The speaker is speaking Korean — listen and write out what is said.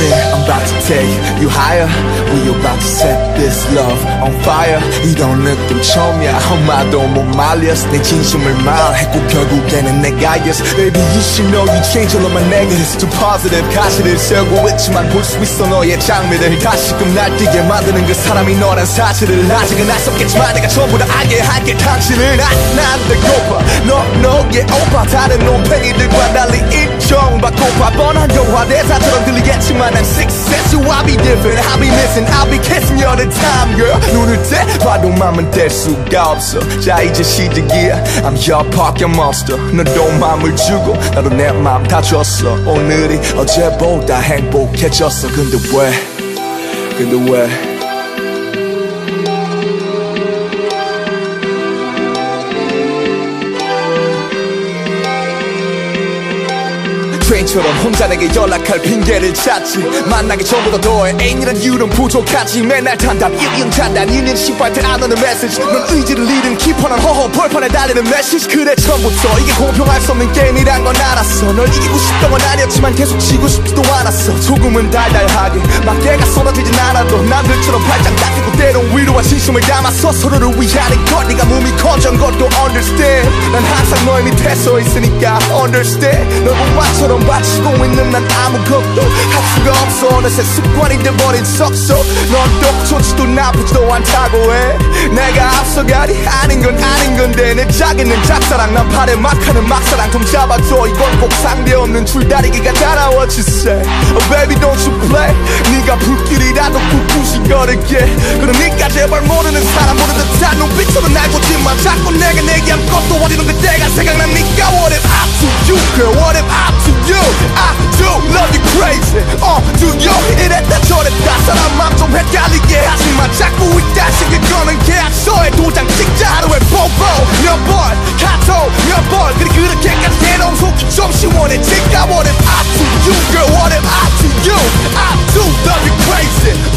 me take you higher. We about to set this love on fire. 이런 느낌 처음이야. 엄마도 못 말렸어. 내 진심을 말했고 결국에는 내가 yes. Baby you should know you change all of my negatives to positive. 가시를 세우고 있지만 볼 수 있어 너의 장미를. 다시금 날뛰게 만드는 그 사람이 너란 사실을. 아직은 알 수 없겠지만 내가 전부 다 알게 할게 당신은 난 배고파. 너 너의 오빠. 다른 놈팽이들과 달리 인정받고파 뻔한 영화 대사처럼 들리겠지만 난 success you I'll be different I'll be missing I'll be kissing you all the time girl 눈을 떼 봐도 맘은 뗄 수가 없어 자 이제 시작이야 I'm your pocket monster 너도 맘을 주고 나도 내 맘 다 줬어 오늘이 어제보다 행복해졌어 근데 왜 근데 왜 트레인처럼 혼자 내게 연락할 핑계를 찾지. 만나기 전보다 너의 애인이란 이유는 부족하지. 맨날 단답 1년 단단 2년 신발 때안 오는 메시지. 넌 의지를 잃은 키퍼는 허허 벌판에 달리는 메시지. 그래 처음부터 이게 공평할 수 없는 게임이란 건 알았어. 널 이기고 싶던 건 아니었지만 계속 지고 싶지도 않았어 조금은 달달하게. 막대가 쏟아지진 않아도 남들처럼 발짝 닦이고 때론 위로와 진심을 담아서 서로를 위하는 것 네가 몸이 커진 것도 understand. 난 항상 너의 밑에 서 있으니까 understand. 널 공부처럼 바치고 있는 난 아무것도 할 수가 없어. 어느새 습관이 돼버린 석소. 넌똑 좋지도 나쁘지도 않다고 해. 내가 앞서가니 아닌 건 아닌 건데 내 자기는 짝사랑 난 팔에 막하는 막사랑 좀 잡아줘. 이건 꼭 상대 없는 줄다리기가 따라와 say Oh baby don't you play 네가 불길이라도 꿋꿋이 걸을게. 그러니까 제발 모르는 사람 모르는 듯한 눈빛으로 날 보지마. 자꾸 내게 아무것도 어디는 그때가 생각나니까 What if I to you girl? What if I to you? I do love you crazy. Uh do you? 이랬다 저랬다. 사람 맘좀 헷갈리게 하지만 자꾸 이따 신경 거는 계약서에 도장 찍자. 하루에 뽀뽀 몇번 카톡 몇번. 그리 그렇게까지 해놓은 속이 좀 시원해지 you, girl, what am I to you? I do love you crazy.